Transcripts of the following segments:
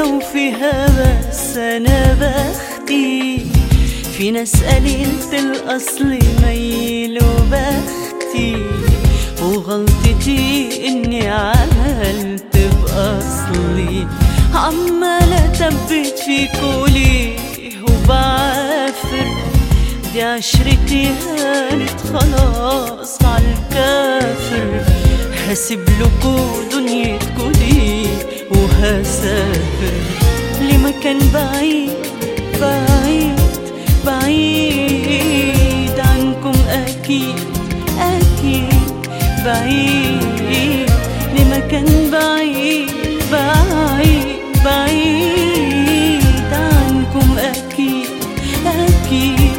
فيها بس أنا بختي في ناس قليلة الأصل ميل وبختي وغلطتي إني عملت بأصلي. عمالة ثبت في كولي وبعافر دي عشرتي هانت خلاص عالكافر هسيب لكو دنيتكو دي وهسافر لمكان بعيد بعيد بعيد عنكم أكيد أكيد بعيد لمكان بعيد بعيد بعيد عنكم أكيد أكيد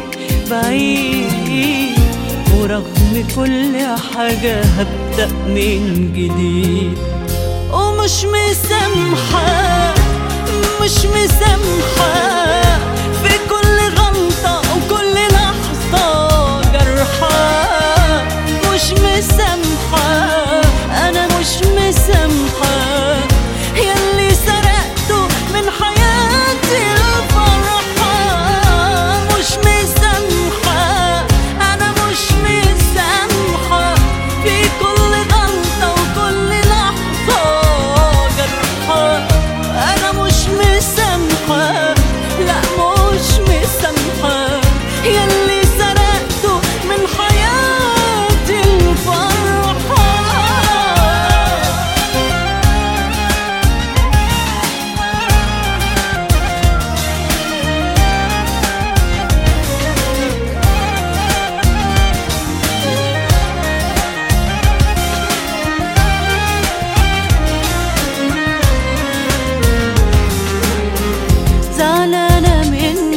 بعيد. ورغم كل حاجة هبدأ من جديد. ومش مسامحة مش مسامحة.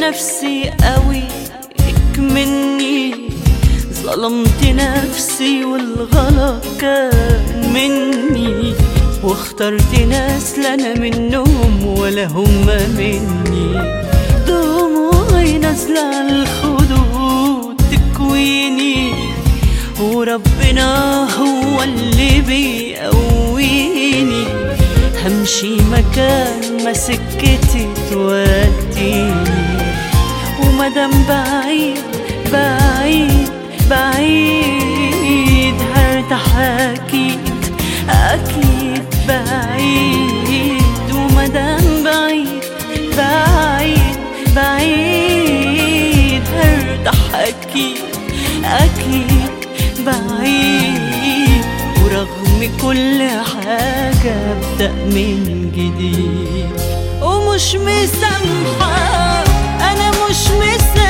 نفسي قوي مني. ظلمت نفسي والغلط كان مني. واخترت ناس لا أنا منهم ولا هم مني. دموعي نازلة على الخدود تكويني. وربنا هو اللي بيقويني. همشي مكان ما سكتي توديني. ومدام بعيد بعيد بعيد. هرتاح أكيد أكيد بعيد. ومدام بعيد بعيد بعيد. هرتاح أكيد أكيد بعيد. ورغم كل حاجة أبدأ من جديد. ومش مسامحة düşmesin